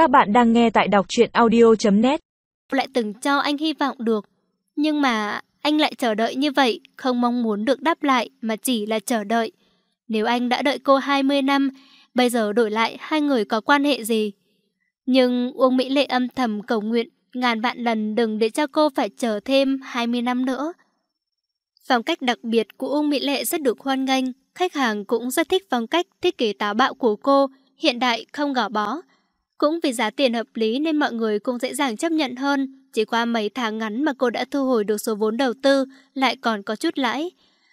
Các bạn đang nghe tại đọc truyện audio.net Lại từng cho anh hy vọng được. Nhưng mà anh lại chờ đợi như vậy, không mong muốn được đáp lại mà chỉ là chờ đợi. Nếu anh đã đợi cô 20 năm, bây giờ đổi lại hai người có quan hệ gì? Nhưng Uông Mỹ Lệ âm thầm cầu nguyện ngàn vạn lần đừng để cho cô phải chờ thêm 20 năm nữa. Phong cách đặc biệt của Uông Mỹ Lệ rất được hoan nghênh, khách hàng cũng rất thích phong cách thiết kế táo bạo của cô, hiện đại không gò bó. Cũng vì giá tiền hợp lý nên mọi người cũng dễ dàng chấp nhận hơn, chỉ qua mấy tháng ngắn mà cô đã thu hồi được số vốn đầu tư, lại còn có chút lãi.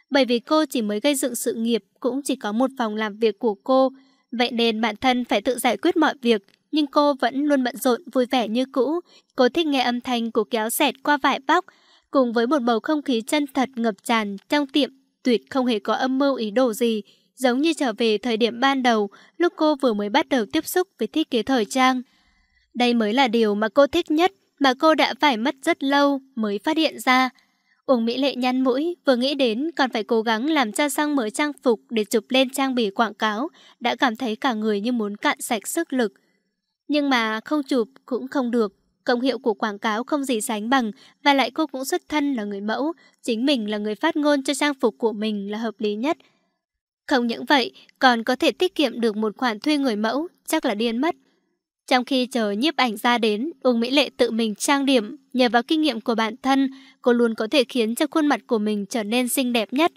Bởi vì cô chỉ mới gây dựng sự nghiệp, cũng chỉ có một phòng làm việc của cô, vậy nên bản thân phải tự giải quyết mọi việc, nhưng cô vẫn luôn bận rộn vui vẻ như cũ. Cô thích nghe âm thanh của kéo xẹt qua vải bóc, cùng với một bầu không khí chân thật ngập tràn trong tiệm, tuyệt không hề có âm mưu ý đồ gì, giống như trở về thời điểm ban đầu, lúc cô vừa mới bắt đầu tiếp xúc với thiết kế thời trang. Đây mới là điều mà cô thích nhất, mà cô đã phải mất rất lâu mới phát hiện ra. Uông Mỹ Lệ nhăn mũi, vừa nghĩ đến còn phải cố gắng làm cho sang mới trang phục để chụp lên trang bì quảng cáo, đã cảm thấy cả người như muốn cạn sạch sức lực. Nhưng mà không chụp cũng không được, công hiệu của quảng cáo không gì sánh bằng và lại cô cũng xuất thân là người mẫu, chính mình là người phát ngôn cho trang phục của mình là hợp lý nhất. Không những vậy, còn có thể tiết kiệm được một khoản thuê người mẫu, chắc là điên mất. Trong khi chờ nhiếp ảnh ra đến, Uông Mỹ Lệ tự mình trang điểm, nhờ vào kinh nghiệm của bản thân, cô luôn có thể khiến cho khuôn mặt của mình trở nên xinh đẹp nhất.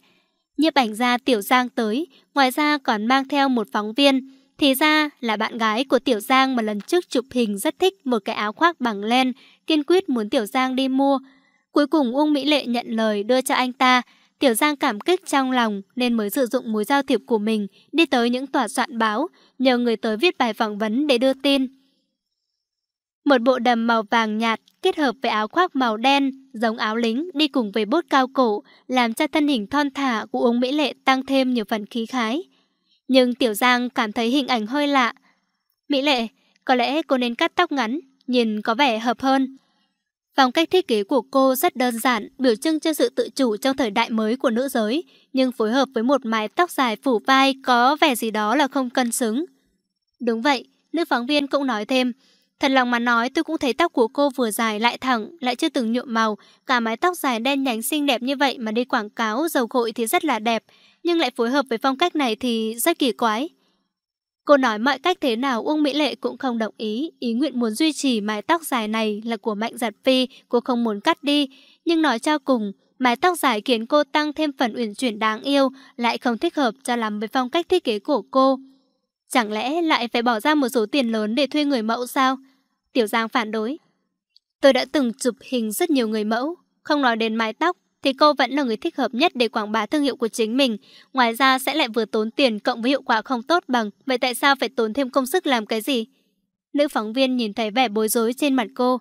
Nhiếp ảnh gia Tiểu Giang tới, ngoài ra còn mang theo một phóng viên. Thì ra là bạn gái của Tiểu Giang mà lần trước chụp hình rất thích một cái áo khoác bằng len, kiên quyết muốn Tiểu Giang đi mua. Cuối cùng Uông Mỹ Lệ nhận lời đưa cho anh ta, Tiểu Giang cảm kích trong lòng nên mới sử dụng mối giao thiệp của mình đi tới những tòa soạn báo, nhờ người tới viết bài phỏng vấn để đưa tin. Một bộ đầm màu vàng nhạt kết hợp với áo khoác màu đen, giống áo lính đi cùng với bốt cao cổ, làm cho thân hình thon thả của ông Mỹ Lệ tăng thêm nhiều phần khí khái. Nhưng Tiểu Giang cảm thấy hình ảnh hơi lạ. Mỹ Lệ, có lẽ cô nên cắt tóc ngắn, nhìn có vẻ hợp hơn. Phong cách thiết kế của cô rất đơn giản, biểu trưng cho sự tự chủ trong thời đại mới của nữ giới, nhưng phối hợp với một mái tóc dài phủ vai có vẻ gì đó là không cân xứng. Đúng vậy, nữ phóng viên cũng nói thêm, thật lòng mà nói tôi cũng thấy tóc của cô vừa dài lại thẳng, lại chưa từng nhuộm màu, cả mái tóc dài đen nhánh xinh đẹp như vậy mà đi quảng cáo dầu gội thì rất là đẹp, nhưng lại phối hợp với phong cách này thì rất kỳ quái. Cô nói mọi cách thế nào Uông Mỹ Lệ cũng không đồng ý, ý nguyện muốn duy trì mái tóc dài này là của Mạnh Giật Phi, cô không muốn cắt đi, nhưng nói cho cùng, mái tóc dài khiến cô tăng thêm phần uyển chuyển đáng yêu, lại không thích hợp cho lắm với phong cách thiết kế của cô. Chẳng lẽ lại phải bỏ ra một số tiền lớn để thuê người mẫu sao? Tiểu Giang phản đối. Tôi đã từng chụp hình rất nhiều người mẫu, không nói đến mái tóc, thì cô vẫn là người thích hợp nhất để quảng bá thương hiệu của chính mình. Ngoài ra sẽ lại vừa tốn tiền cộng với hiệu quả không tốt bằng, vậy tại sao phải tốn thêm công sức làm cái gì? Nữ phóng viên nhìn thấy vẻ bối rối trên mặt cô.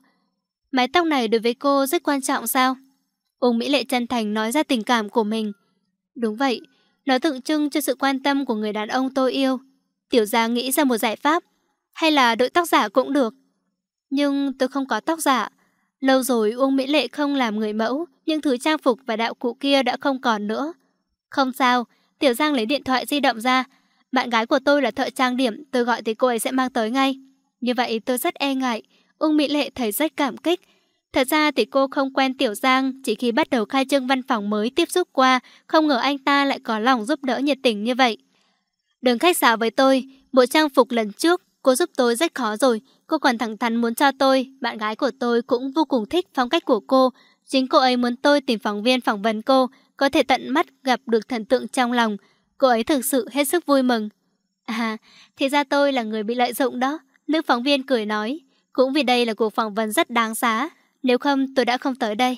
Mái tóc này đối với cô rất quan trọng sao? Uông Mỹ Lệ chân thành nói ra tình cảm của mình. Đúng vậy, nó tượng trưng cho sự quan tâm của người đàn ông tôi yêu. Tiểu gia nghĩ ra một giải pháp, hay là đội tóc giả cũng được. Nhưng tôi không có tóc giả, Lâu rồi Uông Mỹ Lệ không làm người mẫu, nhưng thứ trang phục và đạo cụ kia đã không còn nữa. Không sao, Tiểu Giang lấy điện thoại di động ra. Bạn gái của tôi là thợ trang điểm, tôi gọi thì cô ấy sẽ mang tới ngay. Như vậy tôi rất e ngại, Uông Mỹ Lệ thấy rất cảm kích. Thật ra thì cô không quen Tiểu Giang, chỉ khi bắt đầu khai trương văn phòng mới tiếp xúc qua, không ngờ anh ta lại có lòng giúp đỡ nhiệt tình như vậy. Đừng khách sáo với tôi, bộ trang phục lần trước Cô giúp tôi rất khó rồi, cô còn thẳng thắn muốn cho tôi, bạn gái của tôi cũng vô cùng thích phong cách của cô. Chính cô ấy muốn tôi tìm phóng viên phỏng vấn cô, có thể tận mắt gặp được thần tượng trong lòng. Cô ấy thực sự hết sức vui mừng. À, thì ra tôi là người bị lợi dụng đó. Nữ phóng viên cười nói, cũng vì đây là cuộc phỏng vấn rất đáng giá, nếu không tôi đã không tới đây.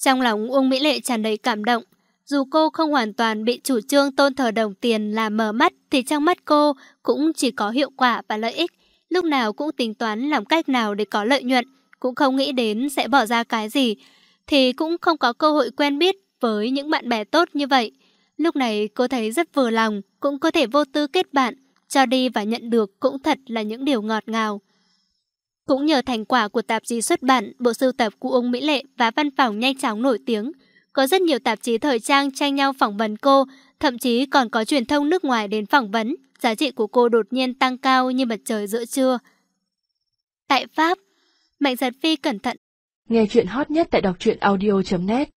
Trong lòng Uông Mỹ Lệ tràn đầy cảm động, dù cô không hoàn toàn bị chủ trương tôn thờ đồng tiền làm mở mắt thì trong mắt cô cũng chỉ có hiệu quả và lợi ích. Lúc nào cũng tính toán làm cách nào để có lợi nhuận, cũng không nghĩ đến sẽ bỏ ra cái gì, thì cũng không có cơ hội quen biết với những bạn bè tốt như vậy. Lúc này cô thấy rất vừa lòng, cũng có thể vô tư kết bạn, cho đi và nhận được cũng thật là những điều ngọt ngào. Cũng nhờ thành quả của tạp chí xuất bản, bộ sưu tập của ông Mỹ Lệ và văn phòng nhanh chóng nổi tiếng, có rất nhiều tạp chí thời trang tranh nhau phỏng vấn cô, thậm chí còn có truyền thông nước ngoài đến phỏng vấn. Giá trị của cô đột nhiên tăng cao như mặt trời giữa trưa. Tại Pháp. Mạnh giật phi cẩn thận. Nghe chuyện hot nhất tại đọc truyện audio.net